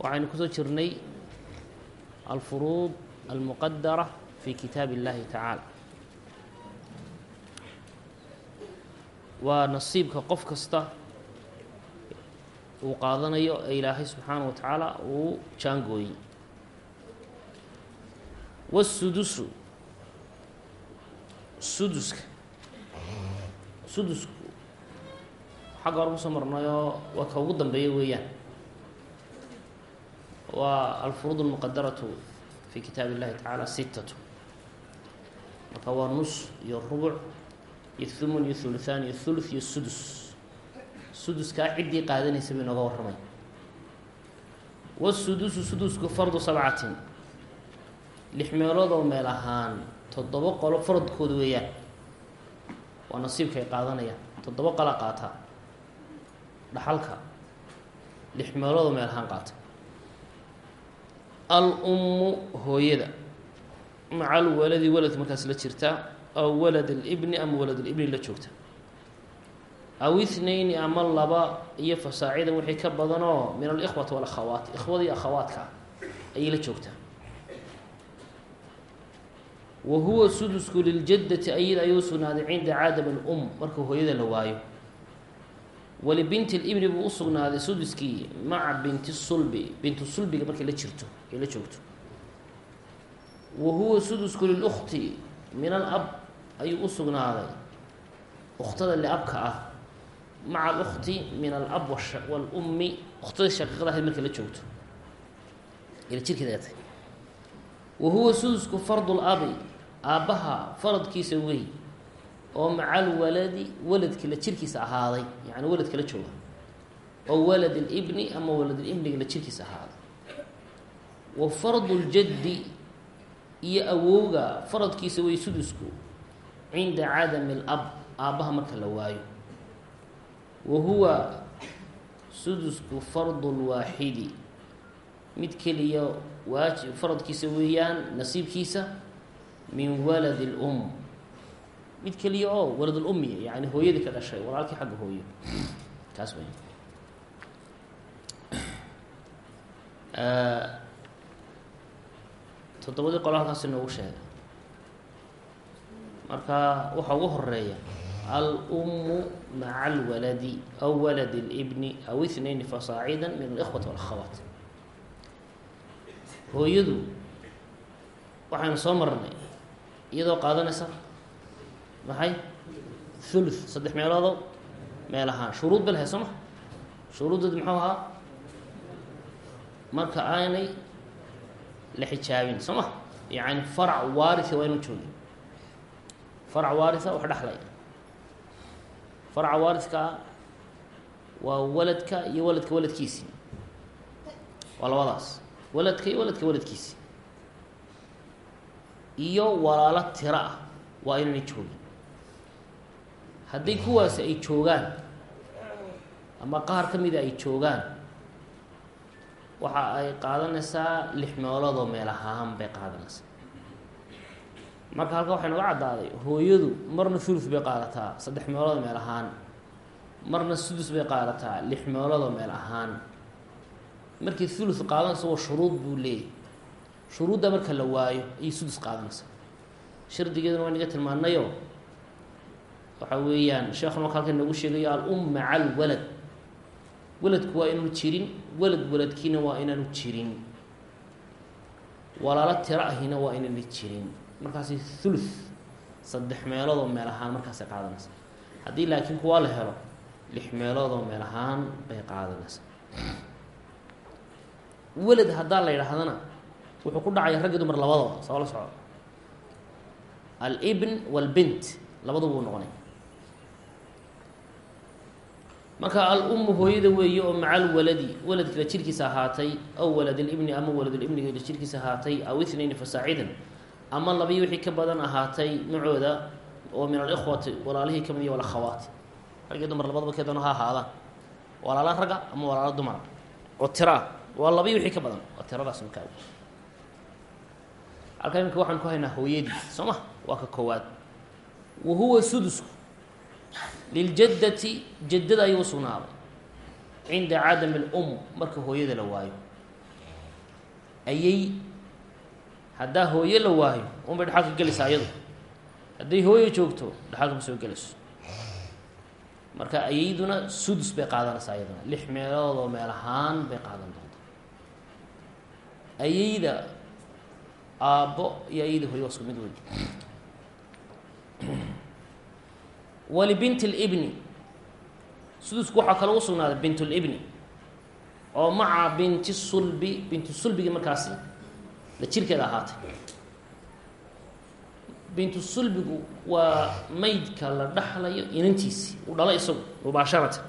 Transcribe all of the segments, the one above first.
waxaynu ku soo jirnay alfuruud almuqadara fi kitaab اllahi tacaala. Waa nasiibka qof kasta uu qaadanayo ee ilaahay subxaana wa tacaala uu jaangooyey. Wasudusu suduska sudusku xagga hore ku soo marnayoo waa ka ugu dambeeya weeyaan waa alfuruud almuqadaratu fi kitaab illahi tacaala sittatu marka waa nus iyo rubuc iyo thumun iyo thuluthaan iyo thuluth iyo sudus suduskaa ciddii qaadanaysa bay inooga warramay wasudusu sudusku fardu sabcatin lix meelood oo meel ahaan toddoba qolo faradkooda weeyaan waa nasiibka ay qaadanayaan toddoba qola qaataa dhaxalka lix meeloodoo meel ahaan qaata al-ummu hooyada. Maca alwaladi waladka markaas la jirta aw walad alibni ama walad alibni la joogta. Aw ithnayni ama laba iyo fasaacidan wixii ka badanoo min alikhwati walakhawaat ikhwada iyo akhawaadka ayay la joogtaa wa huwa sudusku liljaddati ayada ayuu sugnaaday cinda caadam alum marka hooyada la waayo walibinti libni buu usugnaaday suduskii maca binti sulbi bintu sulbiga markay la jirto ay la joogto. Wa huwa sudusku lilukti min alab ayuu usugnaaday ukhtada liabka ah maca alukti min alab walummi ukhtada shaqiiqada ahayd markay la joogto. Ila jirkeeda tahay wa huwa sudusku fardu labi aabbaha faradkiisa wey oo maca alwaladi waladka la jirkiisa ahaaday yani waladka la jooga. Oo walad alibni ama walad alibniga la jirkiisa ahaaday. Wa fardu ljaddi iyo awowga faradkiisa way sudusku cinda cadami alab aabbaha marka la waayo. Wa huwa sudusku fardu lwaaxidi mid keliya waajib faradkiisa weeyaan nasiibkiisa min waladi lum mid keliya oo waladulummiya yani hooyadii ka dhashay walaalkii xagga hooyo. Kaas wey toddobadii qolo halkaas inoogu sheegay. Marka waxaa ugu horreeya al-ummu maca alwaladi aw walad اlibni aw ithnayni fasaacida min alikhwati walakhawaat hooyadu waxaynu soo marnay iyadoo qaadanaysa maxay? Thuluth saddex meeloodo meel ahaan. Shuruud ba lahay soo ma shuruuddeed muxuu ahaa? Marka aanay la xijaabin soo ma yacni farac waaria waa inu joogin farac waaria wax dhexlay faraca waaridkaa waa waladka iyo waladka waladkiisii waa labadaas. Waladka iyo waladka waladkiisii iyo walaalo tiro ah. Waa inaynay joogin haddii kuwaasi ay joogaan ama qaar ka mida ay joogaan waxa ay qaadanaysaa lix meeloodoo meel ahaan bay qaadanaysaa. Marka halka waxay noga caddaaday hooyadu marna thuluth bay qaadataa saddex meeloodoo meel ahaan marna sudus bay qaadataa lix meeloodoo meel ahaan. Markii thuluth qaadanaysa waa shuruud buu leeyahy shuruudda marka la waayo ayay sudus qaadanaysaa. Shardigeeduna waa naga tilmaanayo waxa weeyaan sheekhu marka halkan noogu sheegayo al-um maca alwalad. Waladku waa inaanu jirin walad waladkiina waa inaanu jirin. Walaalo tiro ahina waa inaana jirin. Markaasi thuluth saddex meeloodoo meel ahaan markaasay qaadanaysaa haddii laakiin kuwaa la helo lix meeloodoo meel ahaan bay qaadanaysaa walad haddaa la yidhaahdana wuxuu ku dhacaya raggi dumar labadooda soo la soco alibn walbint labaduba uu noqonay marka al-ummu hooyada weeye oo maca alwaladi waladka la jirkiisa ahaatay aw walad libni ama waladulibniga la jirkiisa ahaatay aw itnayn fasaacidan ama labii wixii ka badan ahaatay macooda oo min alikhwati walaalihii ka mid iyo walakhawaati rag iyo dumar labadaba kee doona ha ahaadaan walaala ragga ama walaalo dumara oo tiraa waa labii wixii ka badan. Waa tiradaas markaa halkaa iminka waxaan ku haynaa hooyadii. Soo ma? Waa ka koowaad. Wa huwa sudusku liljaddati jaddada ayuu usugnaaday cinda cadami alum marka hooyada la waayo ayay haddaa hooye la waayo unbay dhaxalka gelaysaa ayadu hadday hooye joogto dhaxalka ma soo gelayso marka ayayduna sudus bay qaadanaysaa iyaduna lix meelood oo meel ahaan bay qaadan doontaa ayayda aabbo iyo ayayda hooye waa isku mid wey walibinti libni sudusku waxaa kaloo usugnaaday bint libni oo maca binti sulbi binti sulbigi markaasi la jirkeeda ahaatay. Bintu sulbigu waa maydka la dhaxlayo inantiisi uu dhala isagu mubaasharatan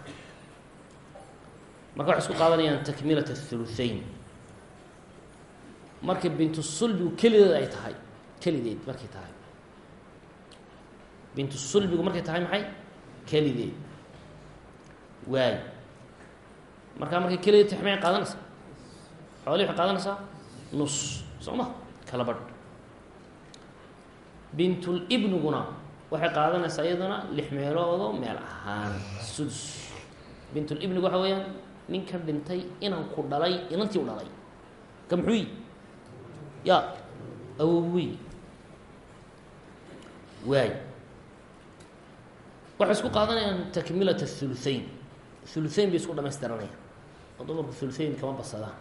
marka waxay isku qaadanayaan takmilat athuluthain marka bintu sulbigu kelideed ay tahay kelideed markay tahay bintu sulbigu markay tahay maxay? Kelideed waay. Markaa markay kelideed tahay maxay qaadanaysaa xoolii waxay qaadanaysaa? Nus. Soo ma? Kala badh bintulibniguna waxay qaadanaysaa iyaduna lix meeloodoo meel ahaan. Sudus. Bintulibnigu waxa weeyaan ninka dhintay inan ku dhalay inantii u dhalay. Ka muxuuyi ya awowiy waay waxay isku qaadanayaan takmilat athuluthain thuluthain bay isku dhamaystiranayaan oo dumarku thuluthain kama basadaan.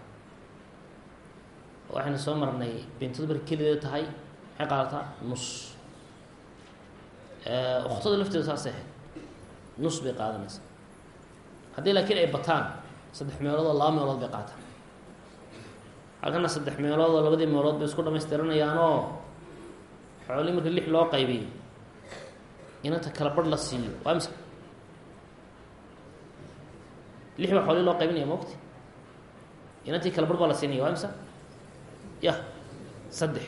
Waxaynu soo marnay bintu dumar kelideeda tahay maxay qaadataa? Nus. Uktada lafteeda saasay ahayd. Nus bay qaadanaysaa. Haddii laakiin ay bataan saddex meelood oo laba meelood bay qaataan. Halkana saddex meelood oo labadii meelood bay isku dhamaystiranayaanoo xoolii marka lix loo qaybiyo inanta kala barh la siiyo waa imse lix baa loo qaybinaya maogti inantii kala barh baa la siinaya waa imse ya saddex.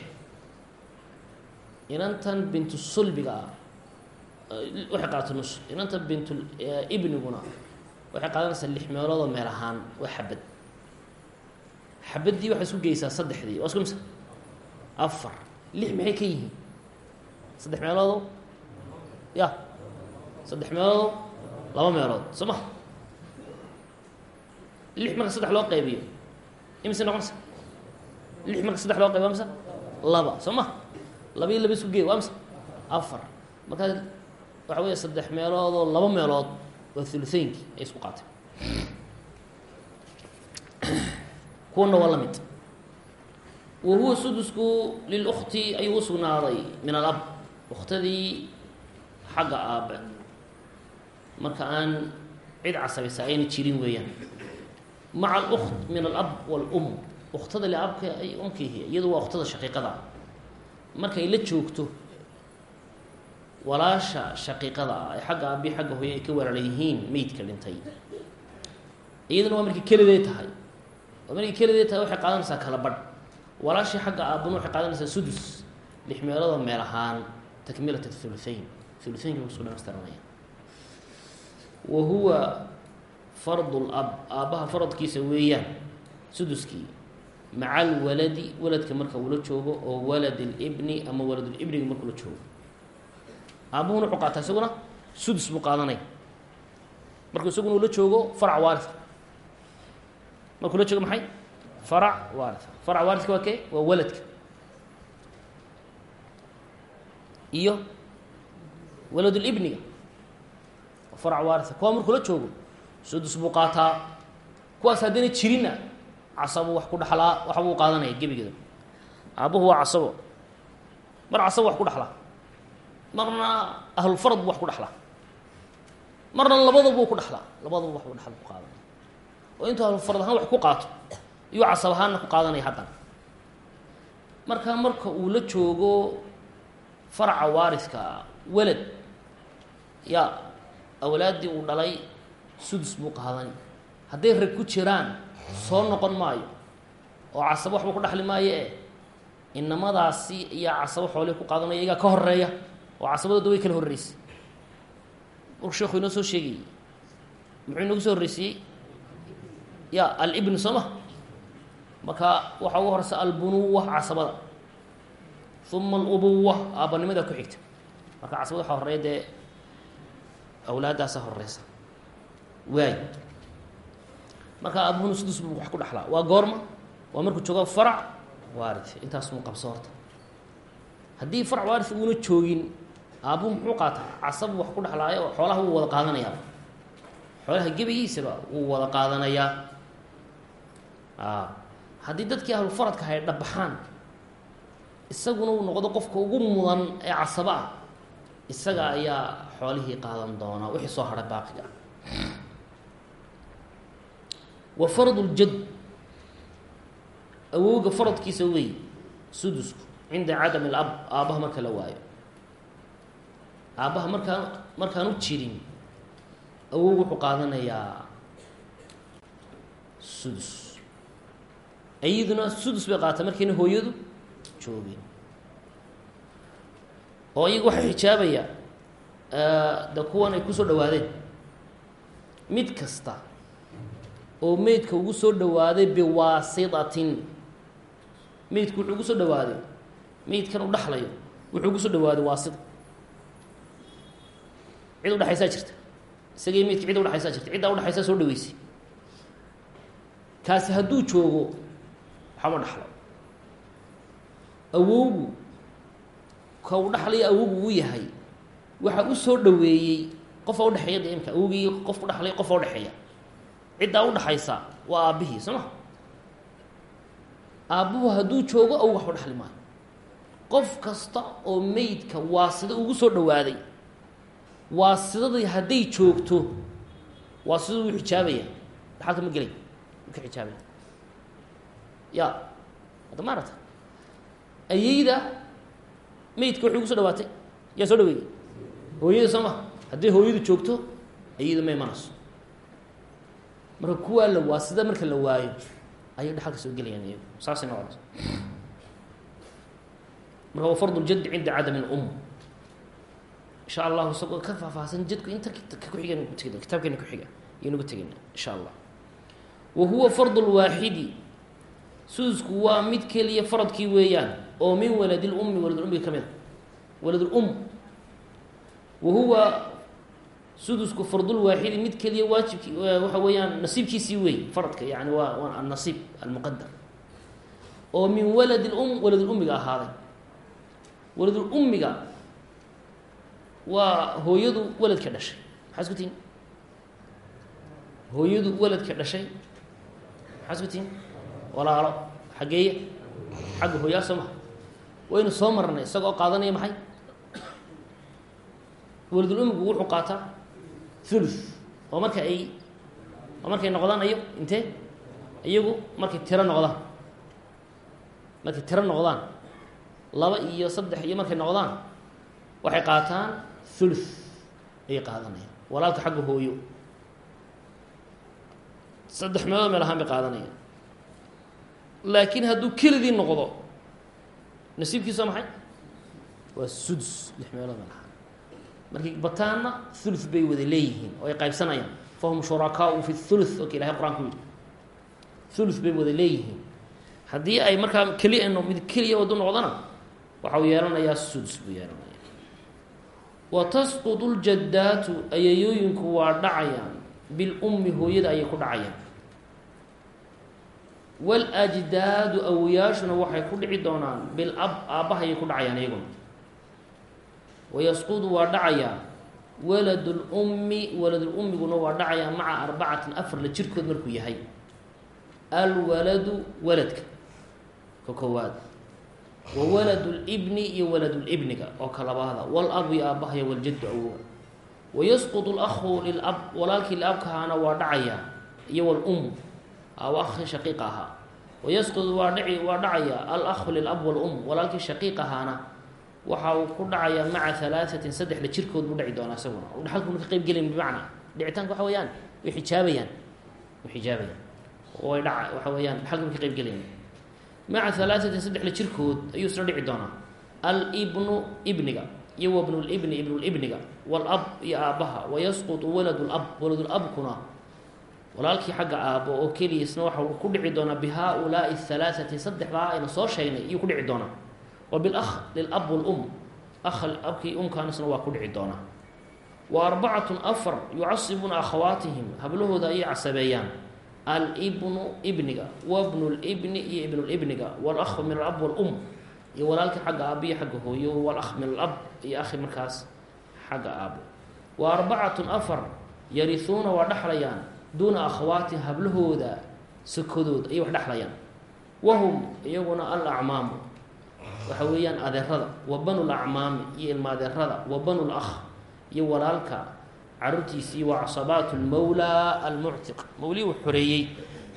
Inantan bintu sulbiga ah waxay qaadato nus. Inanta bintu ibniguna waxay qaadanaysaa lix meelood oo meel ahaan waa xabad. Xabaddii waxay isku geysaa saddexdii. Waa isku imse afar. Lix maxay ka yihiin? Saddex meeloodo ya. Saddex meeloodo laba meelood. Soo ma. Lix marka saddex loo qaybiyo. Imise noqonaysa lix marka saddex loo qaybiyo waa mise laba. Soo ma. Laba iyo laba isku geey waa mise afar. Markaa waxa weya saddex meelood oo laba meelood waa thulutheynkii ay isku qaatay. Kuwana waa la mid. Wa huwa sudusku lilukti ayuu usugnaaday min alab. Uktadii xagga aabe marka aan cid casabaysa ayna jirin weeyaan. Maca alukt min alab waalum uktada liabka ay umkiihi iyadu waa uktada shaqiiqada. Markay la joogto walaasha shaqiiqada ah ee xagga aabi xagga hooye ay ka walaala yihiin meydka dhintay. Iyaduna waa markay kelideed tahay. Oo markay kelideed tahay waxay qaadanaysaa kala badh walaashii xagga aabuna waxay qaadanaysaa sudus. Lix meeloodoo meel ahaan takmilat thuluthain thuluthaynka kusku dhamaystiranaya wa huwa fardu lab aabbaha faradkiisa weeyaan suduskii maca alwaladi waladka marka uula joogo oo walad libni ama waladulibniga markuu la joogo aabuhuna wuxuu qaataa isaguna sudus buu qaadanaya markuu isaguna ula joogo farac waaria markuu la joogo maxay farac waaria farac waaridka waa kee waa waladka iyo waladulibniga. Farac waaria kuwa markuu la joogo sudus buu qaataa kuwaas haddayna jirinna casabo wax ku dhaxlaa waxbuu qaadanaya gebigeeda. Aabuhu waa casabo. Mar casabo wax ku dhaxlaa. Marna ahlulfarad wax ku dhaxlaa. Marna labadaba u ku dhaxlaa. Labadaba wax ku dhaxal ku qaadanaya. Oo intuu ahlulfarad ahaan wax ku qaato iyuu casab ahaanna ku qaadanaya haddana marka marka uu la joogo faraca waariska walad ya awlaaddii uu dhalay sudus buu qaadani hadday rag ku jiraan soo noqon maayo. Oo casabo waxba ku dhexli maayo e inamadaasi iyo casabo xoolihii ku qaadanaya iyagaa ka horreeya oo casabadooda way kala horreysay. Markuu sheekhu inoo soo sheegayey muxuu inoogu soo horreysiiyey ya alibn soo ma marka waxaa ugu horeysa albunuwa casabada. Uma alubuwa aabanimada ku xigta. Marka casabada waxaa horreeya dee awlaaddaasa horeysa. Waay marka abuhuna sudus buu wax ku dhexlaa waa goorma waa markuu joogo farac waarid intaas muu qabso horta. Haddii farac waarid uuna joogin aabuhu muxuu qaataa casab wax ku dhexlaayo oo xoolaha wuu wada qaadanayaa. Xoolaha gebigiisaba wuu wada qaadanayaa. Haddii dadkii ahlufaradka hay dhabaxaan isaguna uu noqdo qofka ugu mudan ee casaba ah isaga ayaa xoolihii qaadan doonaa wixii soo hadhay baaqiga. Wa fardu ljad awowga faradkiisa wey sudusku cinda cadami alab aabbaha marka la waayo. Aabbaha markaan markaanu jirin awowgu wuxuu qaadanayaa sudus. Iyaduna sudus bay qaata markayna hooyadu joogin oo iyagu waxay xijaabaya de kuwan ay ku soo dhawaadeen mid kasta oo meydka ugu soo dhawaaday biwaasitatin meydku wuxuu ugu soo dhawaaday meydkan u dhexlayo wuxuu ugu soo dhawaaday waasita cid udhexaysaa jirta. Isagii meydka cid udhexaysaa jirta. Ciddaa udhexaysaa soo dhaweysay. Kaasi hadduu joogo waxama dhexlo awowgu ka u dhexlaya awowgu uu yahay. Waxa u soo dhaweeyey qofa udhexeeya de imka awogii qof udhexlaya qofa udhexeeya ciddaa udhaxaysa waa aabbihii soo ma aabbuhu hadduu joogo awog waxba dhexli maayo. Qof kasta oo meydka waasida ugu soo dhawaaday waasidadii hadday joogto waasida wuu xijaabaya. Dhaxalka ma gelay? Wuu ka xijaabaya. Ya hadda ma aragta? Ayeyda meydka waxay ugu so dhawaatay. Yaa soo dhaweeyey? Hooyada soo ma? Hadday hooyadu joogto ayeyda ma imanayso marka kuwaa la waasida marka la waayo ayay dhaxalka soo gelayaan iyagu. Saasay noqonaysa marka waa fardu ljaddi cinda cadami اlum insha allahu isagoo ka faahfaahsan jadku inta kuxigan kutegi kitaabkeena kuxiga ayaynugu tegeyna insha allah. Wa huwa fardu lwaaxidi sudusku waa mid keliya faradkii weeyaan oo min walad lummi waladulummiga ka mid a. Waladulum wa huwa sudusku fardulwaaxidi mid keliya waajibki waxa weeyaan nasiibkiisii wey faradka yani waa waa annasiib almuqadar oo min walad lum waladulummiga ahaaday. Waladulummiga waa hooyadu waladka dhashay. Maxaa isku tihin hooyadu waladka dhashay. Maxaa isku tihin walaalo xaggeeye xagga hooyaa soo maha waynu soo marnay isagoo qaadanaya maxay? Waladulummigu wuxuu qaataa thuluth. Oo marka ay oo markay noqdaan ayo intee iyagu markay tiro noqdaan. Markay tiro noqdaan. Laba iyo saddex iyo markay noqdaan waxay qaataan thuluth. Ayay qaadanayaan. Walaalka xagga hooyo. Saddex meelood meel ahaan bay qaadanayaan laakiin hadduu keligii noqdo nasiibkiisa maxay? Waa sudus lix meelood meel ahaan markii bataanna thuluth bay wada leeyihiin oo ay qaybsanayaan. Fahum shurakaau fi thuluth oka ilahay qur'aanku yidhi. Thuluth bay wada leeyihiin. Haddii ay markaa keli mid keliya wadu noqdona waxa uu yeelanayaa sudus buu yeelanaya wa ljaddaatu ayayooyinku waa dhacayaan. Bilummi hooyada ayay ku dhacayaan waljdaadu awoyaashuna waxay ku dhici doonaan bilab aabbaha ayay ku dhacayaan iyaguna wayasqudu waa dhacayaa waladulummi waladulummiguna waa dhacayaa maca arbacatin afar la jirkood markuu yahay. Alwaladu waladka ka koowaad. Wa waladu libni iyo waladulibniga oo ka labaada walabu iyo aabbahaya waljaddu awoga wayasqudu lakhu lilab walaalkii liabkahaana waa dhacayaa iyo aw akhi shaqiiq ahaa wayasqudu waa dhici waa dhacayaa alakhu lilab walum walaalkii shaqiiq ahaana waxa uu ku dhacayaa maca halaaثatin saddexda jirkood buu dhaci doonaa isaguna dhaxalkuna ka qeyb gelin bimacnaa dhicitaanka waxa weeyaan way xijaabayaan way dhaca waxa weeyaan dhaxalka ma ka qayb gelayan maca halaaثatin saddex la jirkood ayuu isla dhici doonaa alibnu ibniga iyo wabnulibni ibnulibniga walab iyo aabbaha wayasqutu waladu lab waladulabkuna walaalkii xagga aabbo oo keliya waxa ku dhici doonaa bi haaulaai halaaثati saddexdaa ayna soo sheegnay iyuu ku dhici doonaa. Wa bilakh lilab wlum akh abkii umkaanisna waa ku dhici doonaa. Wa arbacatun afar yucasibuna akhawaatihim hablahooda ayay casabeeyaan. Alibnu ibniga wabnu libni iyo ibnulibniga walakhu min alab walum iyo walaalkii xagga aabbo iyo xagga hooyo walakh min alab iyo akhi markaas xagga aabbo. Wa arbacatun afar yarihuuna waa dhexlayaan duuna akhawaati hablahooda sokodood ayay wax dhexlayaan wahum iyaguna alacmaamu waxa weeyaan adeerada wa banu lacmaami iyo ilma adeerada wa banu lakh iyo walaalka caruurtiisii waa casabaat lmawla almuctiq mawlii uu xoreeyey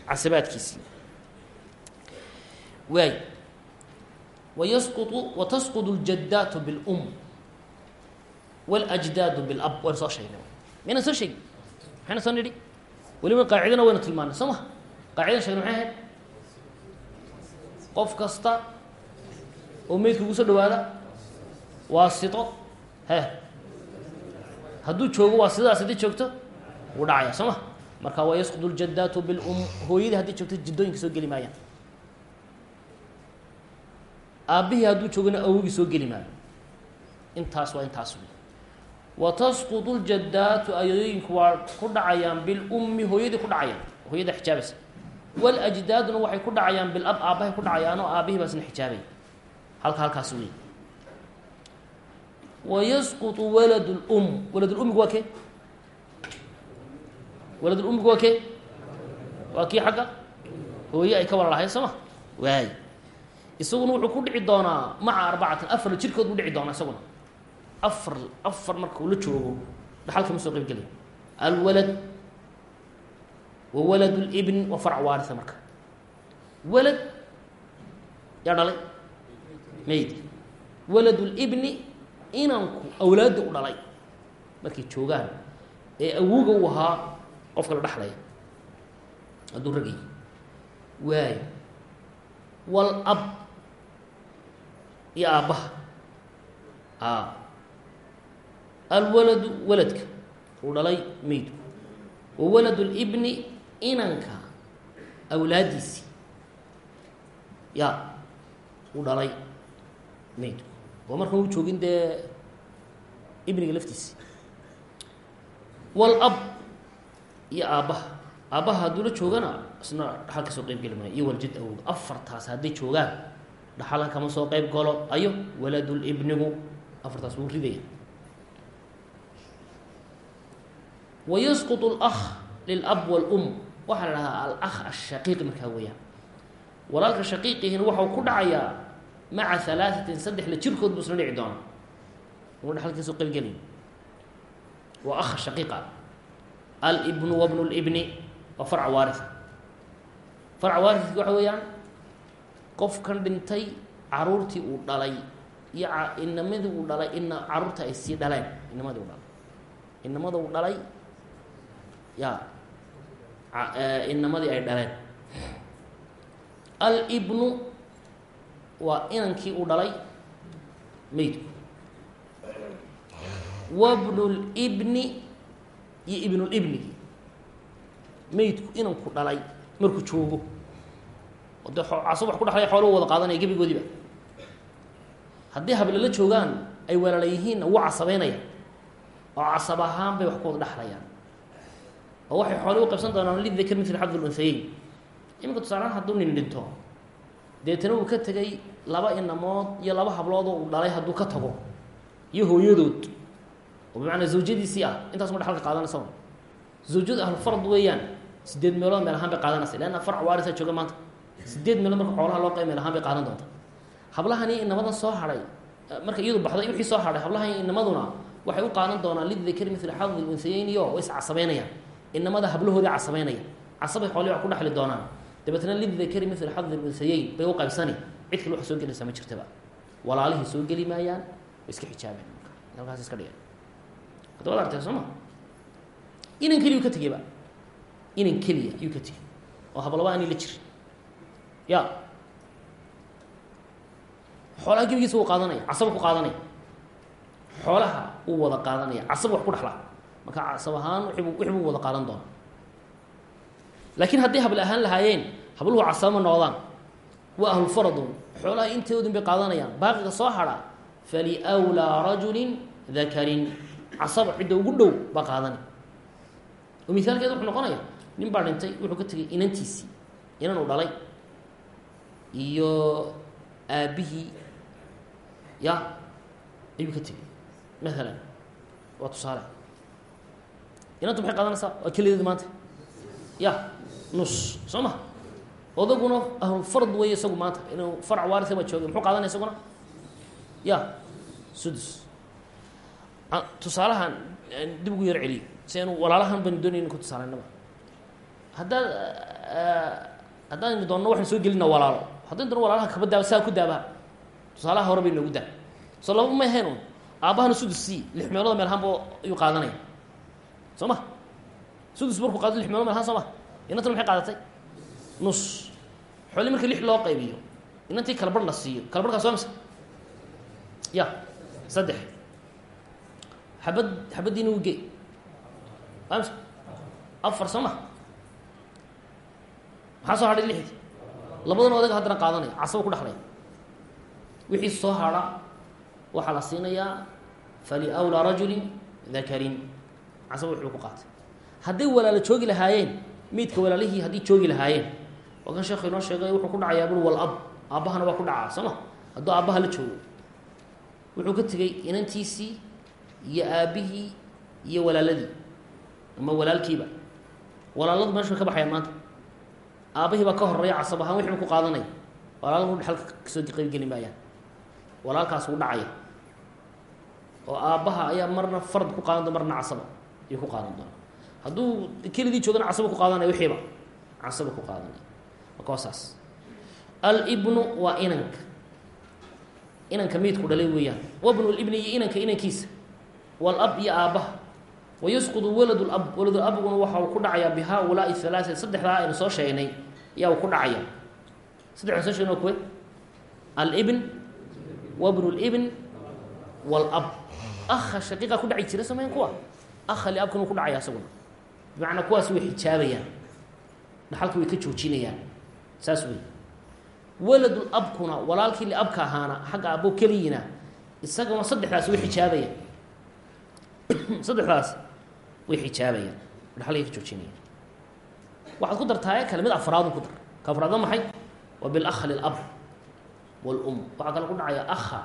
casabaadkiisii waay wayasqutu watasqudu ljadaatu bilum wاljdaadu bilab wayna soo sheegnay mayna soo sheegi maxayna soo nidhi weliba qaacidana waynu tilmaanay soo ma qaacidana sheegna maxay ahayd? Qof kasta oo meydka ugu soo dhawaada waa sito. He. Hadduu joogo waa sidaas haddii joogto wuu dhacaya soo ma marka waa yasqudu ljadaatu bilum hooyadii haddii joogto jiddooyinka soo geli maayaan. Aabbihii hadduu joogona awogii soo geli maayo. Intaas waa intaas. wey wa tasqudu ljadaatu ayooyinku waa ku dhacayaan bilummi hooyadii ku dhacayaan hooyada xijaabaysa walajdaaduna waxay ku dhacayaan bilab aabbahay ku dhacayaanoo aabbihii baasna xijaabay. Halka halkaas wey wayasqutu walad lum waladulummigu waa kee? Waladulummigu waa kee? Waa kii xagga? Hooye ay ka wala lahayd soo ma waay. Isaguna wuxuu ku dhici doonaa maca arbacatin afar jirkood buu dhici doonaa isaguna afar afar marka uu la joogo dhaxalka ma soo qeyb gelaya alwalad wa walad libn wa farc waaria marka. Walad yaa dhalay? Mayd walad libni inanku awlaadda u dhalay. Markay joogaan ee awooga u ahaa qofka la dhexlaya hadduu ragay. Waayo. Walab iyo aabbaha. A alwaladu waladka. Uu dhalay meydku wa walad libni inanka awlaadiisii ya uu dhalay meydku oo markan u joogin dee ibniga laftiisi. Walab iyo aabbaha aabbaha hadduu la joogana isna dhaxal ka soo qeyb geli maayo. Iyo waljid awog afartaas hadday joogaan dhaxalan kama soo qeyb galo. Ayo waladulibnigu afartaas wuu ridaya wayasqutu alakh lilab walum waxaa la dhahdaa alakh ashaqiiqi markaa weeyaan walaalka shaqiiqihina waxau ku dhacayaa maca halaaثatin saddex la jirkood buu isla dhici doona una dhaxal ka soo qeyb gelay waa akha shaqiiqa alibnu wabnu libni waa farca waaria farca waariski waxa weeyaan qofkan dhintay caruurtii uu dhalay iyo inamadii uu dhalay ina carruurta ay sii dhaleen inamadii u inamada uu dhalay ya. Inamadii ay dhaleen. Alibnu waa inankii uu dhalay meydku. Wabnulibni iyo ibnulibnigi meydku inanku dhalay markuu joogo. Oo dee casab wax ku dhexlaya xoolo wada qaadanaya gebigoodiiba haddii hablala joogaan ay walaala yihiinna wuu casabeynaya oo casab ahaan bay wax ku wada dhexlayaan oo waxay xoole u qaybsan doonaan lidakar mil xabd lunhayeyn iminka tusaalahaan hadduu nin deetana uu ka tegay laba inamood iyo laba habloodoo uu dhalay hadduu ka tago iyo hooyadood. Oo bimacnaa zawjadiisii ah intaas ma dhaxalka qaadanaysa zawjadu ahlufard weeyaan sideed meelood meel ahaan bay qaadanaysa leanna farc waarisa jooga maanta. Sideed meelood marka xoolaha loo qey meel ahaan bay qaadan doonta. Hablahani inamadan soo hadhay marka iyadu baxday wixii soo hadhay hablahan inamaduna waxay u qaadan doonaan lidakari mil xadi lunhayeyniyo way is casabeynayaan inamada hablahoodii casabeynaya casabay xoolii wax ku dhexli doonaan. Dabeetna lidakari mil xadi lunhayeyn bay u qaybsani. Cid kale wax soo gelaysaa ma jirtaba walaalihii soo geli maayaan way iska xijaabeen. Halkaas iska dhigeen. Hadda wad artee soo ma? Inan keliyu ka tegeyba inan keliya ayuu ka tegey oo hablaba aanay la jirin. Ya. Xoolaha gebigiisa wuu qaadanaya. Casaba ku qaadanaya. Xoolaha wuu wada qaadanaya. Casaba wax ku dhexlaa marka casab ahaan wixbuu wada qaadan doona laakiin hadday habl ahaan lahaayeen habluhu casaba ma noqdaan. Waa ahlulfaradun xoolaha inteodin bay qaadanayaan. Baaqiga soo hadha faliwlaa rajulin dakarin casaba cidda ugu dhow baa qaadanay. Oo misaalkeeda wuxuu noqonaya nin baa dhintay wuxuu ka tegay inantiisii inan uu dhalay. Iyo aabbihii ya ayuu ka tegay. Maalan waa tusaale inantu maxay qaadanaysaa waa kelideedi maanta. Ya nus. Soo ma? Odaguna ahlulfard wey isagu maanta. Inuu farc waarisa baa joogay muxuu qaadanaya isaguna? Ya sudus. Tusaalahan dib ugu yar celiyo. Si walaalahan banu doonayna ku tusaalaynaba haddaad haddaan doonno waxaan soo gelina walaalo. Haddaynu doonno walaalaha kaba daaba saa ku daabaa. Tusaalaha hore bay noogu daa soo laba ma ahayn un aabbahana sudus c lix meelood meel ahaanba ayuu qaadanaya soo ma sudus markuu qaado lix meelood meel ahaan soo ma inantana maxay qaadatay? Nus. Xooli marka lix loo qaybiyo inantii kala barh la siiyo. Kala barhkaas waa mise ya saddex. Xabad xabaddiina u ge waa mise afar soo ma maxaa soo hadhay lixdii labadan odaga haddana qaadanaya. Casaba ku dhexlaya wixii soo hadha waxaa la siinayaa faliwlaa rajulin dakarin casaba wuxuu ku qaatay. Hadday walaalo joogi lahaayeen meydka walaalihii haddii joogi lahaayeen waa kan sheekhu inoo sheegay wuxuu ku dhacayaa bul wal ab. Aabbahana waa ku dhacaa soo ma? Hadduu aabbaha la joogo wuxuu ka tegey inantiisii iyo aabbihii iyo walaaladii ama walaalkiiba. Walaaladu meesha ka baxayaan maanta. Aabbahii baa ka horreeya casab ahaan wixiiba ku qaadanaya walaaladu dhexalka ka soo qaybgeli maayaan walaalkaas wuu dhacaya. Oo aabbaha ayaa marna fard ku qaadan doona marna casaba ayuu ku qaadan doona. Hadduu kelidii joogana casaba ku qaadanaya wixiiba casaba ku qaadanaya marka waa saas alibnu waa inanka. Inanka meydku dhalay weeyaan. Wabnu libni iyo inanka inankiisa. Walab iyo aabbaha wayasqudu walad lab waladulabguna waxa uu ku dhacayaa bi haaulaai halaaa saddexdaa aynu soo sheegnay ayaa uu ku dhacaya. Saddexda soo sheegna kuwe alibn wabnu libn walab aha shaqiiqa ku dhaci jira samayn kuwa aha liabkuna ku dhacaya isaguna bimacnaa kuwaas way xijaabayaan. Dhaxalka way ka joojinayaan. Saas wey waladul abkuna walaalkii liabka ahaana xagga abbo keliyina isaguna saddexdaas way xijaabayaan. Saddexdaas way xijaabayaan. Dhaxalkay ka joojinayaan. Waxaad ku dartaaye kale mid afraadu ku dar. Ka afraadna maxay? Waa bilakha lilab wlum waxaa kale ku dhacaya aha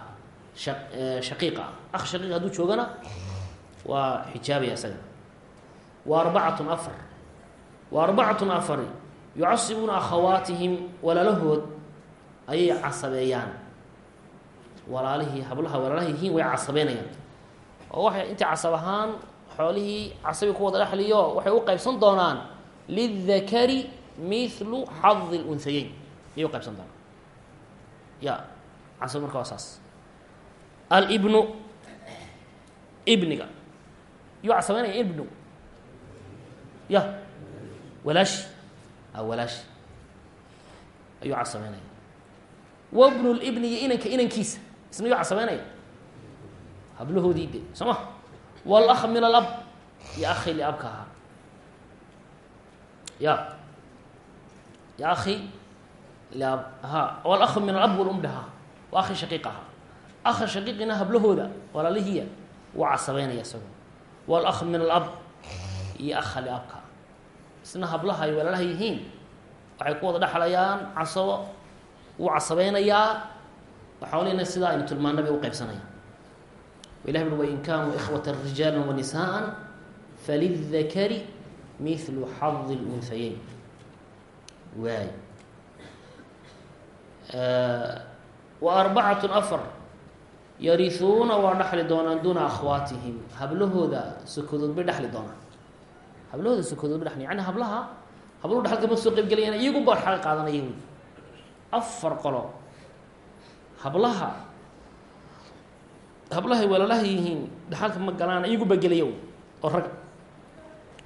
sha shaqiiqa. Akh shaqiiq hadduu joogana waa xijaabaya isaga wa arbacatun afar. Wa arbacatun afari yucasibuuna akhawaatihim walaalahood ayay casabeeyaan. Walaalihii hablaha walaalaha yihiin way casabeynayaan. Oo waxay intii casab ahaan xoolihii casabi ku wada dhexliyo waxay u qaybsan doonaan lidakari mithlu xadi lunhayeyn ayay u qaybsan doonaan ya casab marka waa saas. Alibnu ibniga yuu casabeynaya ibnu ya walaashi walaashi ayuu casabeynaya wabnu libni iyo inanka inankiisa isna yuu casabeynaya hablahoodii de soo ma walakh min alab iyo akhi liabka ahaa ya ya akhi liab ha walakh min alab walum dhahaa wa akhi ahaa akha shaqiiqina hablahooda walaalihiya wuu casabeynaya isago walakh min alab iyo akha liabka isna hablaha ay walaalaha yihiin waxay ku wada dhexlayaan casabo wuu casabeynayaa waxaolena sidaa aynu tilmaana bay u qaybsanayaan ilah ui wain kaanuu ikhwata rijaala wanisaءa falildakari mithlu xadi اlunhayeyn waay wa arbacatu afar yarihuuna waa dhexli doonaan duuna akhwaatihim. Hablahooda sokodood bay dhexli doonaan. Hablahooda sokodood bay dhexli yani hablaha habluhu dhexalka ma soo qeybgelayaan iyagu baa xaq qaadanaya wy afar qolo. Hablaha hablahay walaalaha yihiin dhaxalka ma galaan iyagu baa gelaya oo rag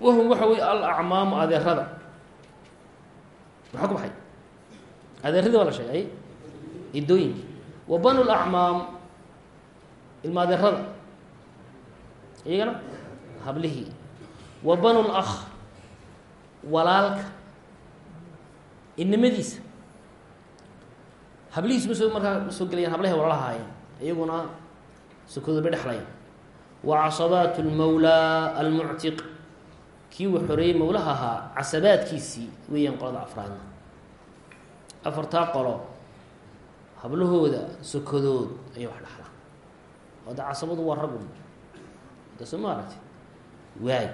wahum waxa wey alacmaamu adeerada. Maxaa ku baxay? Adeeradii baa la sheegay ay idooyinki wa banu lacmaam ilma adeerada iyagana hablihii. Wa banu lakh walaalka inamadiisa hablihiis ma soo markaa ma soo gelayaan hablahay walalahaayeen iyaguna sukooda bay dhexlayaan wa casabaat lmawlaa almuctiq. Kii uu xoreeyey mawlaha ahaa casabaadkiisii weeyaan qolada afraadna. Afartaa qolo hablahooda sokodood ayay wax dhexlaan de casabadu waa raggun de soo ma aragti waay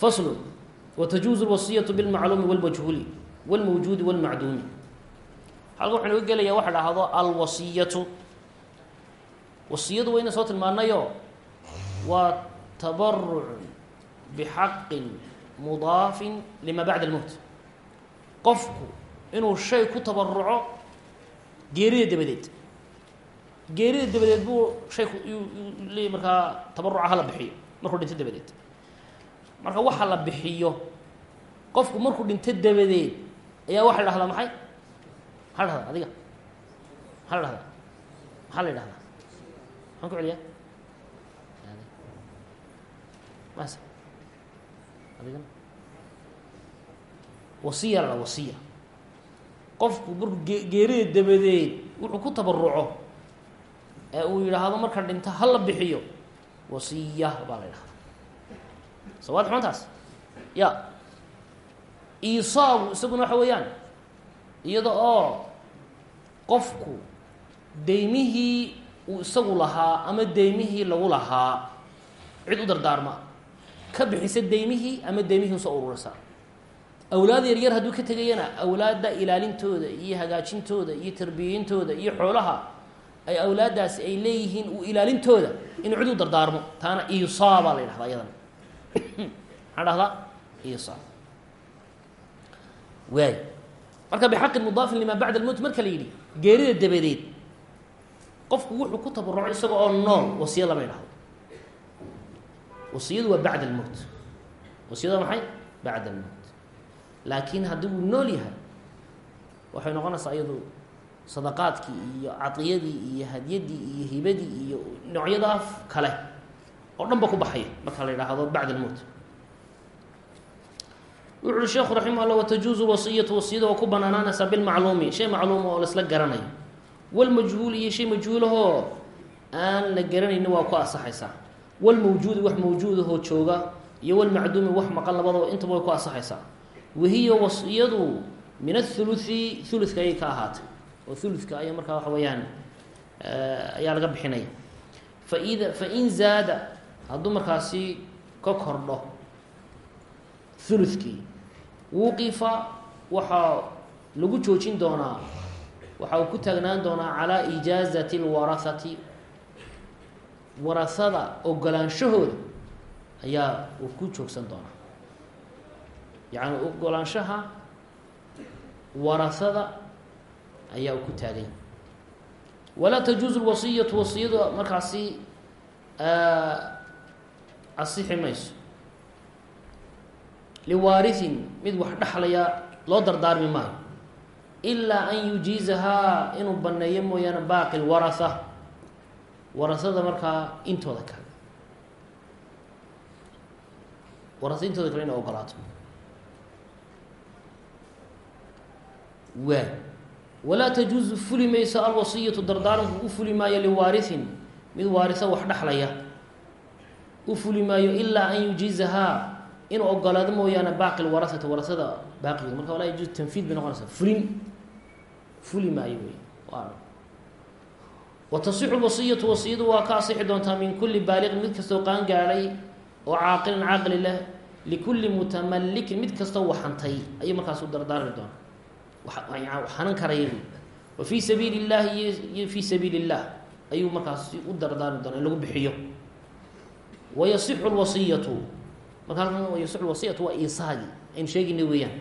faslu wtajuuzu lwasiyatu bilmacluumi walmajhuuli walmawjuudi walmacduumi halka waxaynu ga gelayaa waxa dhahdo alwasiyatu wasiyadu wayna soo tilmaanayo waa tabarucun bixaqin mudaafin lima bacda almowt qofku inuu shay ku tabaruco geerida dabadeed geerida dabadeed buu shay le markaa tabaruca hala bixiyo markuu dhinto dabadeed. Marka waxa la bixiyo qofku markuu dhinto dabadeed ayaa waxa la dhahdaa maxay? Maxaa la dhahdaa adiga? Maxaa la dhahdaa maxaa la dhahdaa maxaan ku celiyaa mas adigana wasiya la wasiya. Qofku geerida dabadeed wuxuu ku tabaruco ee uu yidhaahdo marka dhinto ha la bixiyo. Wasiya baa la ydhahdaa sawaad xumantaas ya. Isaabu isaguna waxa weeyaan iyada oo qofku deymihii uu isagu lahaa ama deymihii lagu lahaa cid u dardaarma. Ka bixisa deymihii ama deymihii u soo ururisa awlaad yar yar hadduu ka tegayana awlaadda ilaalintooda iyo hagaajintooda iyo tarbiyeyntooda iyo xoolaha ay awlaaddaasi ay leeyihiin uu ilaalintooda inuu cid u dardaarmo. Taana isaa baa la yidhahdaa iyadana maxaa dhahdaa? Isa waay. Marka bixaqin mudaafin lima bacda almowt marka la yidhi geerida dabadeed qofku wuxuu ku tabaruco isaga oo nool wasiya lama ydhahdo wasiyadu waa bacda almowt wasiyadu waa maxay? Bacda almowt laakiin haddii uu nool yahay waxay noqonaysaa iyadu sadaqaadkii iyo cadiyadii iyo hadyadii iyo hibadii iyo noocyadaa kale oo dhan ba ku baxaya marka la yidhaahdo bacd almowt wuxu sheekhu raximah llah watajuuzu wasiyatu wasiyada waa ku banaanaanaysaa bilmacluumi shay macluuma oo laisla garanayo. Walmajhuul iyo shay majhuulahoo aan la garanayni waa ku asaxaysaa walmawjuudi wax mawjuudahoo jooga iyo walmacduumi wax maqan labadaba intaba way ku asaxaysaa wahiya wasiyadu min athuluthi thuluthka ayay ka ahaatay oo thuluthka ayaa markaa waxa weeyaan ayaa laga bixinaya faida fain zaada hadduu markaasi ka kordho thuluthkii wuqifa waxaa lagu joojin doonaa waxa uu ku taagnaan doonaa calaa ijaazati lwarahati warahada ogolaanshahooda ayaa uu ku joogsan doonaa. Yacni ogolaanshaha warahada ayaa uu ku taagay walaa tajuuzu lwasiyatu wasiyadu markaasi asixi mayso. Liwaarihin mid wax dhexlaya loo dardaarmi maayo. Ilaa an yujiizahaa inuu banneeyo mooyaane baaqi lwaraha warasada markaa intooda kale. Warasa intooda kale ina ogolaato. Waa walaa tajuuzu fuli mayso alwasiyatu dardaaranku u fuli maayo liwaarihin mid waarisa wax dhexlaya u fuli maayo ilaa an yujiizahaa inuu ogolaado mooyaane baaqi lwarasati warasada baaqigeed marka walaa yajuuz tanfiid bay noqonaysaa fulin. Fuli maayo wey waa. Wa tasixu lwasiyatu wasiyadu waa ka asixi doontaa min kulli baaliqin mid kastoo qaan gaadhay oo caaqilin caaqli leh likulli mutamalikin mid kastoo waxantay. Ayuu markaas u dardaarmi doona xanan karaya wa fii sabiili اllahi iyo fii sabiili اllah ayuu markaas u dardaarmi doona in lagu bixiyo. Wayasixu lwasiyatu marka halkan yasixu lwasiyatu waa isaagii aynu sheegayna weeyaan.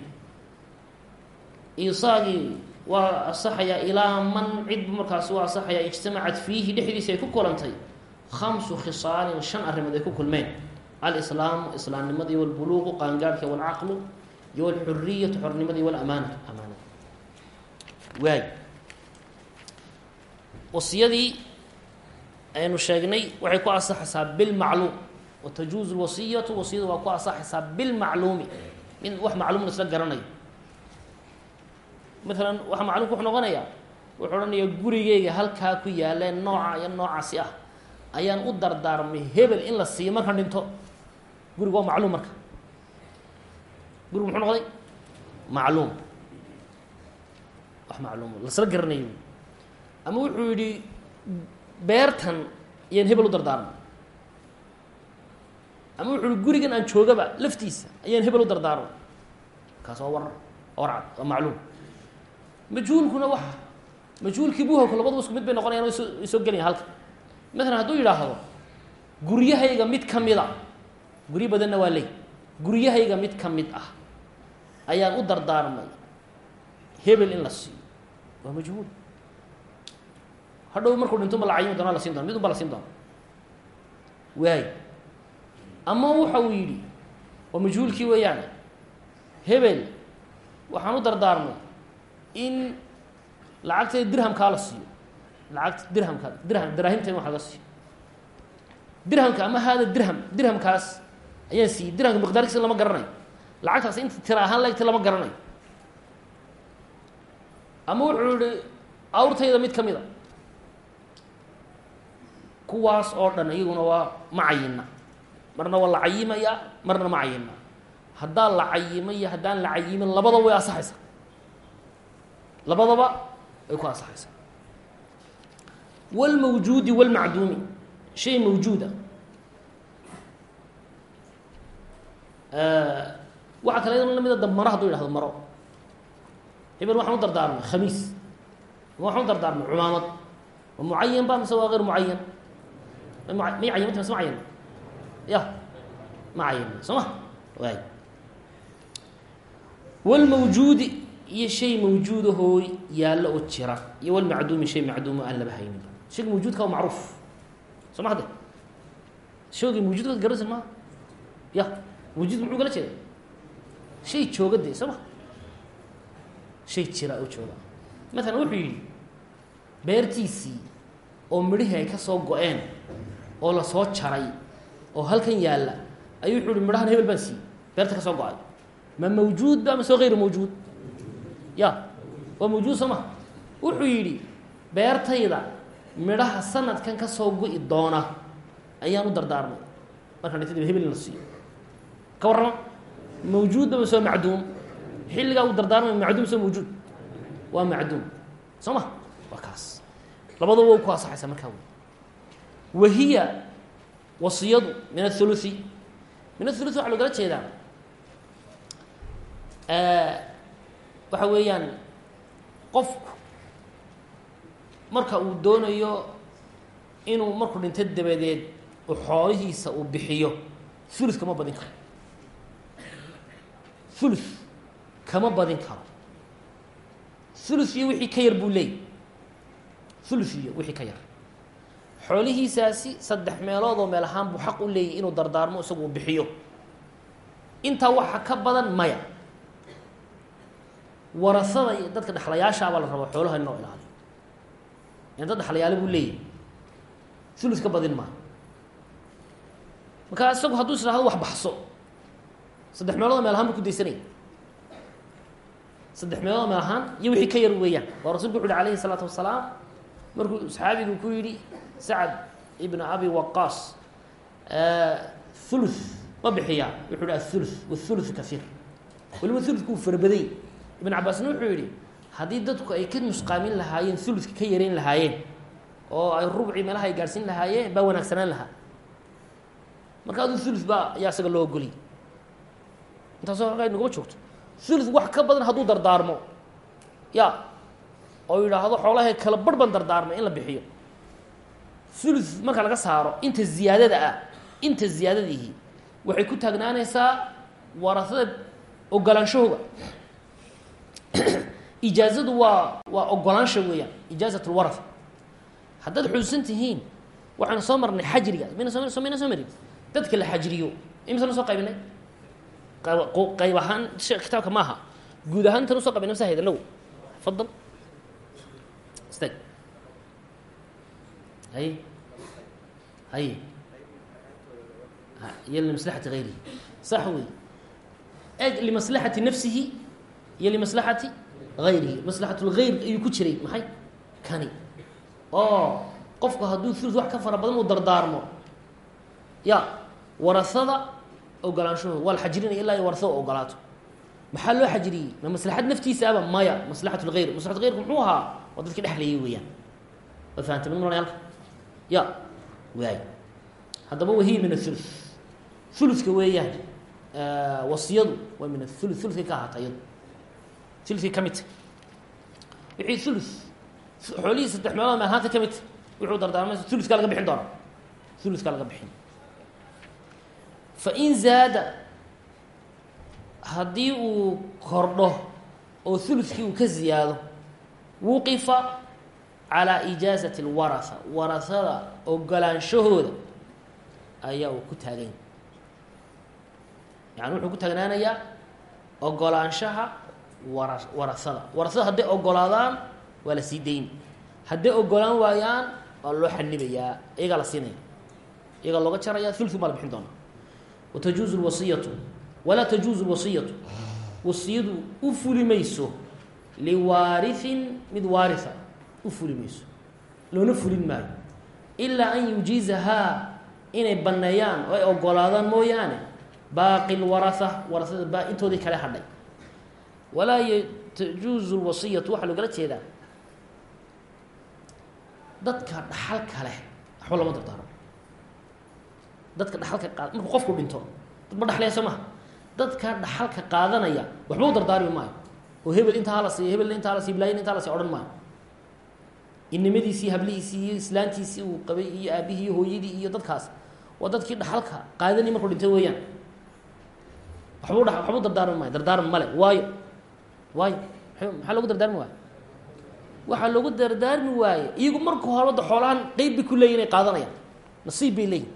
Isaagii waa asaxayaa ilaa man cidbu markaasi waa asaxayaa ijtamacat fiihi dhexdiisa ay ku kulantay. Khamsu khisaalin shan arrimood ay ku kulmeen. Alislaamu islaamnimadii walbuluuqu qaangaadhka walcaqlu iyo walxuriyatu xornimadii walamaanatu amaanada waay wasiyadii aynu sheegnay waxay ku asaxaysaa bilmacluum. Watajuuzu lwasiyatu wasiyadu waa ku asaxaysaa bilmacluumi. Mid wax macluumna isla garanayo. Maalan waxa macluumka wuxuu noqonayaa wuxuu odhanayaa gurigeyga halkaa ku yaaleen nooca iyo noocaasi ah. Ayaan u dardaarmay hebel in la siiyo markaan dhinto. Guriga waa macluum marka. Gurigu muxuu noqday? Macluum wax macluum lasla garanayo. Ama wuxuu yidhi beertan ayaan hebel u dardaarmay ama wuxuu yihi gurigan aan joogaba laftiisa ayaan hebel u dardaarmay kaas waa war warcad waa macluum. Majhuulkuna wax majhuulkii buhowka labaduba isku mid bay noqonayan o soo gelaya halka. Maalan hadduu yidhaahdo guryahayga mid ka mid a guryo badanna waa ley guryahayga mid ka mid ah ayaan u dardaarmay hebel in la siiyo waa majhuul. Hadhow markuu dhinto ba la cayimi doona la siin doona mid un la siin doona waay ama waxa uu yidhi waa majhuulkii weeyaane hebel waxaan u dardaarmay in lacagteeda dirhamkaa la siiyo. Lacagta dirhamka dirham daraahimta in wax laga siiyo. Dirhamka ama haada dirham dirhamkaas ayaan siiyey. Dirhamka miqdaarkiisa lama garanayo. Lacagtaas inta tira ahaan lama garanayo ama wuxuu yihi awrtayda mid ka mid a kuwaas oo dhan iyaguna waa ma cayina marna waa la cayimaya marna ma cayina haddaan la cayimay haddaan la cayimin labadaba way asaxaysaa labadaba way ku asaxaysaa wاlmawjuudi wاlmacduumi shay mawjuuda. Waxaa kale iyadoo lamida dab maro haduu yihahdo maro hebel waxaan u dardaarmay khamiis. Ama waxaan u dardaarmay cumaamad. Ma mucayan ba mise waa غeyr mucayan may cayimanta mise ma cayan ya ma cayan soo ma? Waay wاlmawjuudi iyo shay mawjuudahoo yaallo oo jira iyo wlmacduumi shay macduumo aan laba haynin shayga mawjuudka waa macruuf. Soo ma hadde shayga mawjuudka garasa maa ya mawjuud muxuu kala jeeda shay jooga dee soo ma shay jira oo jooga. Maalan wuxuu yidhi beertiisii oo midhihii ay ka soo go-een oo la soo jaray oo halkan yaalla ayuu wuxuu yihi midhahan hebel baan siiyey beerta ka soo go'ay. Ma mawjuud ba mise hayru mawjuud? Ya waa mawjuud soo ma wuxuu yidhi beertayda midhaha sanadkan ka soo go-i doona ayaan u dardaarmay. Markaan dhintay la siiyo. Ka warrama mawjuudba waa macduum xilligaa uu dardaarmay macduum mise mawjuud. Waa macduum. Soo ma? Waa kaas. Labadaba way ku asaxaysaa markaa wey wahiya wasiyadu min athuluthi. Min athuluthi waxa logala jeedaa waxa weeyaan qofku marka uu doonayo inuu markuu dhinto dabadeed uu xoolihiisa uu bixiyo. Thuluth kama badin karo thuluth kama badin karo. Thuluth iyo wixii ka yar buu leeyay thuluth iyo wixii ka yar. Xoolihiisaasi saddex meelood oo meel ahaan buu xaq u leeyay inuu dardaarmo isagu bixiyo. Intaa waxa ka badan maya. Warasada iyo dadka dhexlayaashaabaa la rabaa xoolaha inoo ilaaliyo. In dad dhexlayaale buu leeyahy thuluth ka badin maayo markaa isagu hadduu is ihahdo wax baxso. Saddex meeloodoo meel ahaan buu ku daysanaya saddex meelood maahan iyo wixii ka yar weeyaan. Waa rasulku wuxu uhi alayhi salaatu wasalaam markuu saxaabigu ku yidhi sacad ibn abi waqaas eh, thuluth ma bixiyaa. Wuxuu hi athuluth wathuluth kaiir weliba thuluthku uu farabadany ibn cabaasna wuxuu yidhi haddii dadku ay ka nusqaamin lahaayeen thuluthka ka yareyn lahaayeen oo ay rubci meelaha ay gaadhsiin lahaayeen baa wanaagsanaan lahaa. Marka adu thuluth baa ayaa isaga loo ogoliyay intaasoo aqayd naguma joogto thuluth wax ka badan hadduu dardaarmo. Ya oo yidhaahdo xoolahay kala barh ban dardaarmay in la bixiyo. Thuluth marka laga saaro inta ziyaadada ah inta ziyaadadihi waxay ku taagnaanaysaa warasada ogolaanshahooga ijaazadu waa waa ogolaansha weeyaan ijaazat lwaratha haddaad xusuusan tihiin waxaanu soo marnay xajriga mayna soo mayna soo marin. Dadka la xajriyo imisaan u soo qaybinay qayb ahaan kitaabka maaha. Guud ahaan intan u soo qaybinay masa haydan low fadal. Istag hay. Hay. Iyo limaslaxati gayrihi sax wey eg limaslaxati nafsihi iyo limaslaxati gayrihi maslaxatulgayr ayuu ku jiray. Maxay? Kani. Oo qofku hadduu thuluth wax ka fara badan dardaarmo. Ya warasada ogolaanshahooda waa la xajirinaya ilaa iyo warasada ogolaato maxaa loo xajiriyey? Ma maslaxad naftiisaaba maya maslaxat lgayr maslaxat gayrku muxuu ahaa waa dadkii dhexlayay weeyaan. Waad fahamtay mid maranayaalka ya waay. Haddaba wahiya min athuluth. Thuluthka weeyaan wasiyadu waa min athuluth. Thuluthkay ka ahaata iyadu thuluthkay ka midta wixii thuluth xoolihii saddex meelood meel ahaanta ka midta wuxuu dardaarmay thuluthkaa laga bixin doona thuluthkaa laga bixin fain zaada haddii uu kordho oo thuluthkii uu ka ziyaado wuqifa calaa ijaazati اlwaratha warahada ogolaanshahooda ayaa uu ku taaganya yani wuxuu ku taagnaanayaa ogolaanshaha wara warasada warasada hadday ogolaadaan waa la sii dayn hadday ogolaan waayaan waa loo xanibayaa iyagaa la siinaya iyagaa looga jaraya thulثu baa la bixin doona watajuuzu lwasiyatu walaa tajuuzu lwasiyatu wasiyadu u fuli mayso liwaariثin mid waaria u fuli mayso loona fulin maayo ilaa an yujiizahaa inay baneeyaan oo ay ogolaadaan mooyaane baaqi lwaraha warasada ba intoodii kale hadhay walaa tajuuzu lwasiyatu waxaa loogala jeedaa dadka dhaxalka leh waxba lama dardaaro dadka dhaxalka qaad markuu qofku dhinto dadba dhaxlaya soo maha dadka dhaxalka qaadanaya waxba u dardaarmi maayo. Oo hebel intaa hala siiyo hebelna intaa hala siyo bilaayin intaa la siyo odhan maayo. Inimadiisii hablihiisii iyo islaantiisii uu qabay iyo aabihii iyo hooyadii iyo dadkaas waa dadkii dhaxalka qaadanay markuu dhintay weeyaan. Waxbuu dha waxbuu dardaarmi maayo dardaarmi male waayo waayo maxaa loogu dardaarmi waayo? Waxaa loogu dardaarmi waaye iyagu marka horada xoolahan qeyb bay ku leeyihiin inay qaadanayaan. Nasiib bay leeyihiin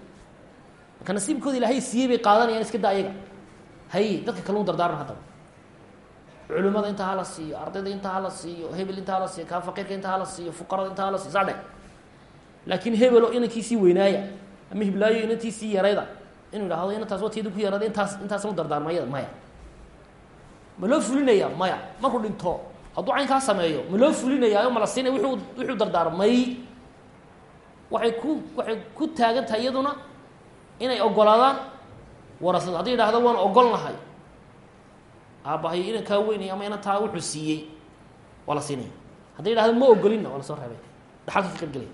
marka nasiibkooda ilaahay siiyey bay qaadanayaan iska da ayaga. Haye dadka kale u dardaarma haddaba. Culimada intaa hala siiyo ardayda intaa hala siiyo hebel intaa hala siiyo kaa faqiirka intaa hala siiyo fuqarada intaa hala siiyo saa laakiin hebelo inankiisii weynaaya ama hiblaayo inantiisii yarayda inuu idhahdo inantaas watiedi ku yarada intaas intaasma dardaarmayada maya ma loo fulinaya maya. Markuu dhinto. Hadduu caynkaa sameeyo ma loo fulinayaayo ma la siinaya wuxuu wuxuu dardaarmay. Waxay ku waxay ku taagan iyaduna inay ogolaadaan? Warasada hadday idhahdo waan ogolnahay aabbahay inankaa weynay ama inantaa wuxuu siiyey. Waa la siinaya. Hadday idhahdo ma ogolinna waa la soo reebay. Dhaxalka ka qaybgelaya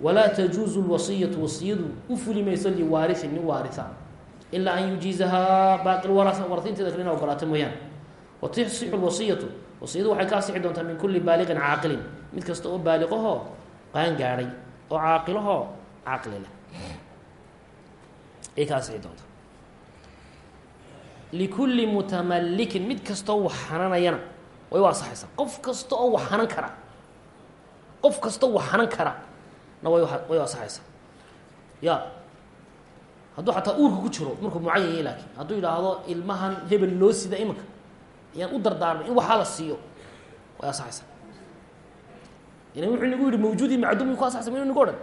walaa tajuuzu lwasiyatu wasiyadu u fuli mayso liwaarisin nin waarisa. Ilaa an yujiizahaa baaqi lwarasa warasiinteeda kale ina ogolaato mooyaane. Watasixu lwasiyatu wasiyadu waxay ka asixi doontaa min kulli baaliqin caaqilin. Mid kasta oo baaliqahoo qaan gaadhay oo caaqilahoo caaqili leh ay ka asixi doontaa likulli mutamalikin mid kastoo wax hananayana way u asaxaysaa qof kasta oo wax hanan kara qof kastoo wax hanan kara na way way u asaxaysaa ya hadduu xataa uurka ku jiro markuu mucayan yahay laakiin hadduu yidhaahdo ilmahan hebel loo sida iminka ayaan u dardaarmay in waxaa la siiyo way asaxaysaa ilan wuxuu nagu yihi mawjuudi macduum ku asaxaysa ma nagu odhan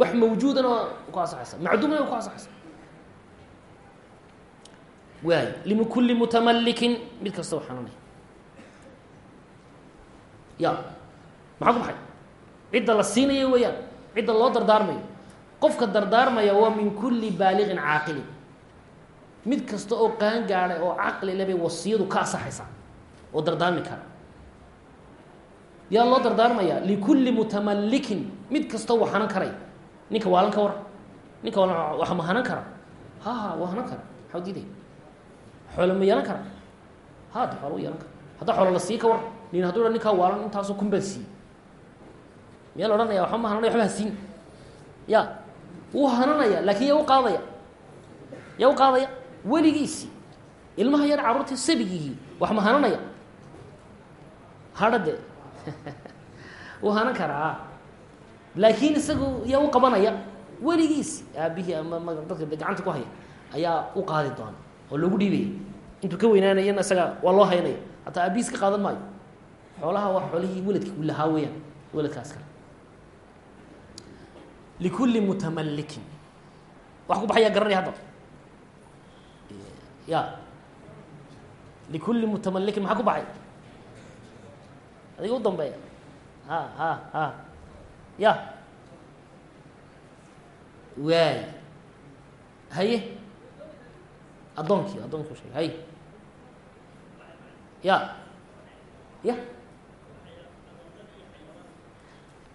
wax mawjuudana ku asaxaysa macduumna ku asaxaysa waay likulli mutamalikin mid kasta oo xananaya ya maxaa ku baxay? Cidda la siinaya weeyaan cidda loo dardaarmayo. Qofka dardaarmaya waa min kulli baaliqin caaqilin mid kasta oo qaan gaadhay oo caqli le bay wasiyadu ka asaxaysaa oo dardaarmi kara yaa loo dardaarmaya likulli mutamalikin mid kastoo wax hanan karaya ninka waalan ka war ninka waalan ma hanan kara ha ha waa hanan kara maxaa diiday xoolo ma yeelan kara hada xoolo u yeelan kara haddaa xoolo la sii ka war nin hadduu ha ninkaa waalan intaasoo kun baad siiyey miyaa la odhanaya waxba ma hananaya waxba ha siin. Ya wuu hananaya laakiin yaa u qaadaya. Yaa u qaadaya. Weligiisii ilmaha yar carruurtii sabigihii wax ma hananaya? Hadha wuu hanan karaa. Laakiin isagu yaa u qabanaya. Weligiisi aabihii ama ma dadka gacanta ku haya ayaa u qaadi doona oo loogu dhiibaya intuu ka weynaanayana isaga waa loo haynaya hataa abiis ka qaadan maayo. Xoolaha waa xoolihii weladka u lahaa weeyaan weladkaas kale. Likulli mutamalikin. Wax ku baxayaa garanaya hadda. Ya. Likulli mutamalikin maxaa ku baxay? Adiga u dambeeya. Ha ha ha. Ya. Waay. Haye addoonkii addonki ku sheegay. Haye ya. Ya.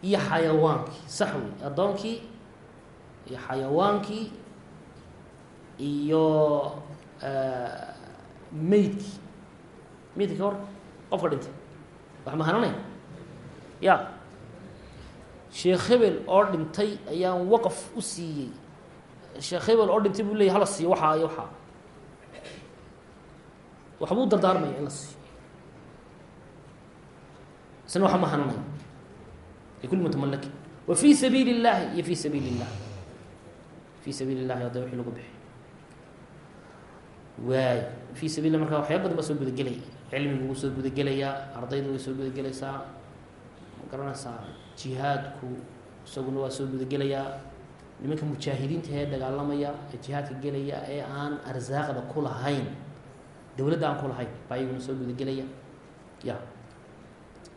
Iyo xayawaankii sax wey addoonkii iyo xayawaankii iyo meydkii meydki. Ka hor qofka dhintay. Wax mahananay ya. Sheekh hebel oo dhintay ayaan waqaf u siiyey. Sheekh hebel oo dhintay buu leeyay hala siiyo waxaa iyo waxaa waxbuu dardaarmaya in la siiyo isna waxa ma hananaya likuli mutamalakin wa fii sabiili اllahi iyo fi sabiili اllah fi sabiili اllahi hadda wixii lagu bixi waay fii sabil lah markaa waxyaa badan baa soo gudagelaya cilmigu wuu soo gudagelayaa ardaydu way soo gudagelaysaa ma garanaysaa jihaadku isaguna waa soo gudagelayaa nimanka mujaahidiinta ee dagaalamaya ee jihaadka gelaya ee aan arsaaqda ku lahayn dowladda aan ku lahayn baa iyaguna soo gudagelaya. Ya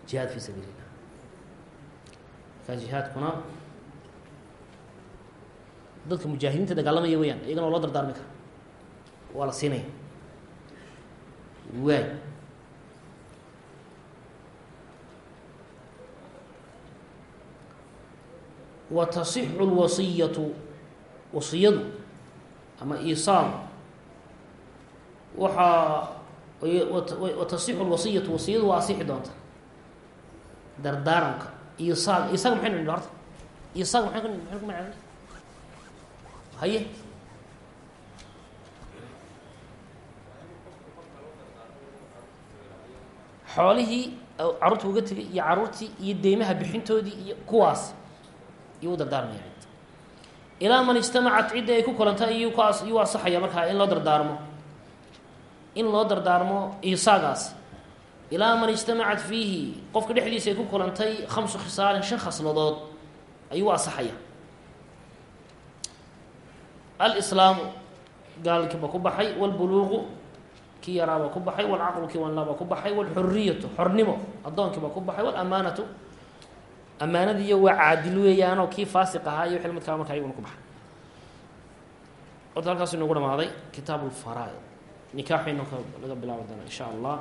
jihaad fi sabiil illah markaa jihaadkuna dadka mujaahidiinta dagaalamaya weyaan iyagana waa loo dardaarmi kara waa la siinaya. Waay. Wa tasixu lwasiyatu wasiyadu ama isaal waxaa wa tasixu lwasiyatu wasiyadu waa asixi doonta. Dardaaranka. Isaaq isaaq maxaynu nidhi horta isaaq maxay maxaynu ku magacaabnay haye. Xoolihii carruurta uga tegay iyo carruurtii iyo deymaha bixintoodii iyo kuwaas iyuu dardaarmaya cid. Ilaa man ijtamacat cidda ay ku kulantay iyu kaas iyuu asaxaya markaa in loo dardaarmo in loo dardaarmo isaagaas ilaa man ijtamacat fiihi qofka dhexdiisa ay ku kulantay khamsu khisaalin shan khasladood ayuu asaxaya alislaamu gaalkiiba ku baxay walbuluuqu kii yaraabaa ku baxay walcaqlu kii wanlaabaa ku baxay walxuriyatu xornimo addoonkiiba ku baxay walamaanatu amaanadiiyo waa caadil weeyaanoo kii faasiq ahaa iyo wixii lamidkaa markaa iyaguna ku baxay. Horta halkaas inoogu dhamaaday kitaab nikaaxaynu ka laga bilaabi doona in sha allah